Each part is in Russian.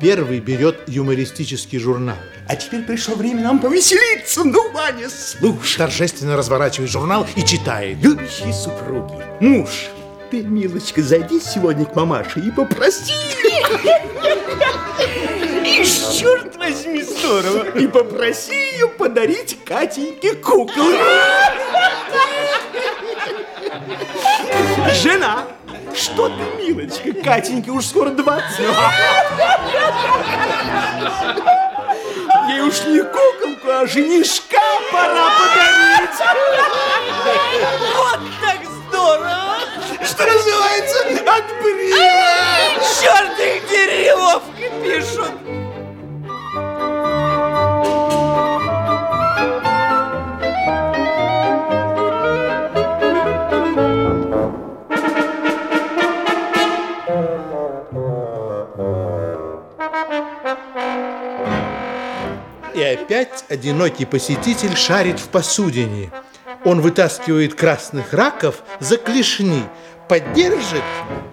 Первый берет юмористический журнал. А теперь пришло время нам повеселиться. Ну, Ваня, слушай. Торжественно разворачивает журнал и читает. Любящие супруги, муж, ты, милочка, зайди сегодня к мамаше и попроси. И черт возьми, здорово. И попроси ее подарить Катеньке кукол. Жена, что ты, милочка, Катеньке уж скоро 20. Ей уж не куколку, а женишка пора опять одинокий посетитель шарит в посудине. Он вытаскивает красных раков за клешни, поддержит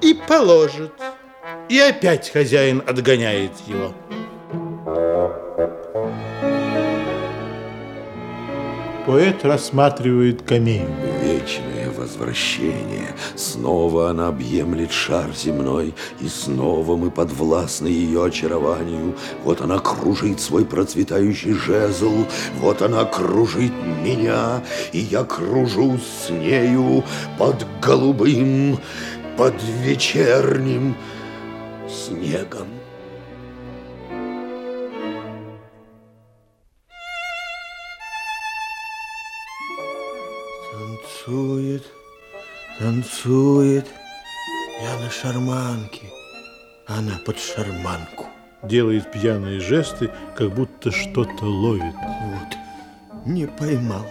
и положит. И опять хозяин отгоняет его. Поэт рассматривает камень. Вечное возвращение. Снова она объемлет шар земной, и снова мы подвластны ее очарованию. Вот она кружит свой процветающий жезл, вот она кружит меня, и я кружу с нею под голубым, под вечерним снегом. Танцует, танцует. Я на шарманке, она под шарманку. Делает пьяные жесты, как будто что-то ловит. Вот, не поймал.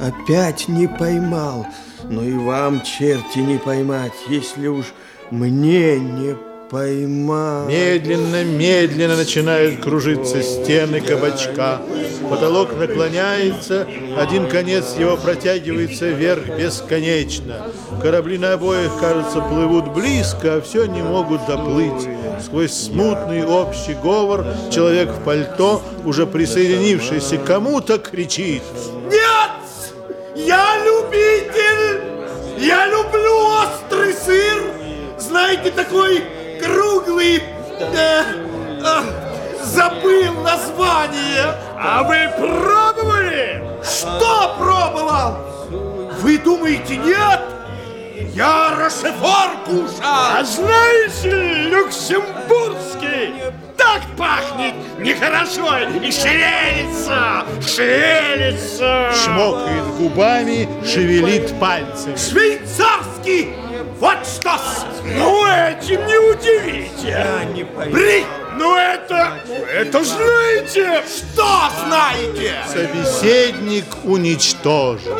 Опять не поймал. Но и вам, черти, не поймать, если уж мне не поймал. Медленно, медленно начинают кружиться стены кабачка. Потолок наклоняется, один конец его протягивается вверх бесконечно. Корабли на обоих, кажется, плывут близко, а все не могут доплыть. Сквозь смутный общий говор человек в пальто, уже присоединившийся к кому-то, кричит. Нет! Я любитель! Я люблю острый сыр! Знаете, такой круглый... Да, а, забыл название! А вы пробовали? Что пробовал? Вы думаете, нет? Я Рошефор кушал! А знаете, люксембургский так пахнет нехорошо и шевелится, шевелится. Чмокает губами, шевелит пальцами. Швейцарский! Вот что Ну, этим не удивите. Я не пойму. Бри! Ну, это... Это знаете. Что знаете? Собеседник уничтожен.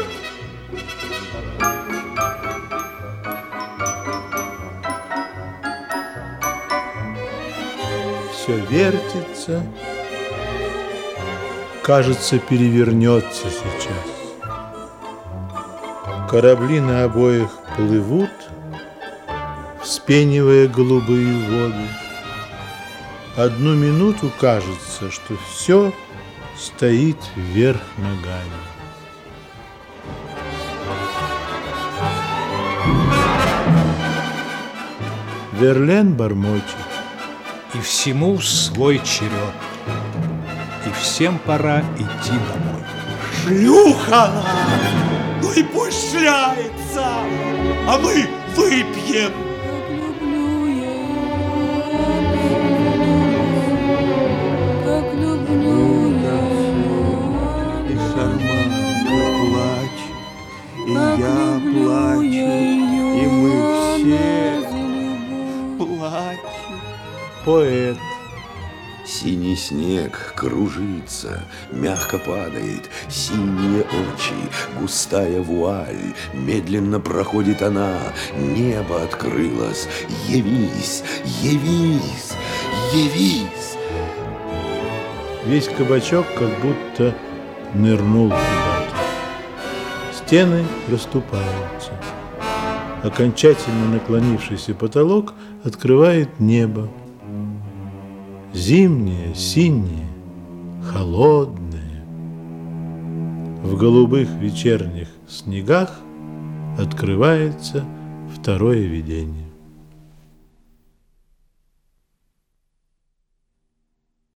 Все вертится, кажется, перевернется сейчас. Корабли на обоих плывут, вспенивая голубые воды. Одну минуту кажется, что все стоит вверх ногами. Верлен бормочет. И всему свой черед. И всем пора идти домой. Шлюха! Ну и пусть шляется, а мы выпьем. Плачем. Поэт. Синий снег кружится, мягко падает, синие очи, густая вуаль, медленно проходит она, небо открылось, явись, явись, явись. Весь кабачок как будто нырнул куда-то. Стены расступаются. Окончательно наклонившийся потолок открывает небо. Зимнее, синее, холодное. В голубых вечерних снегах открывается второе видение.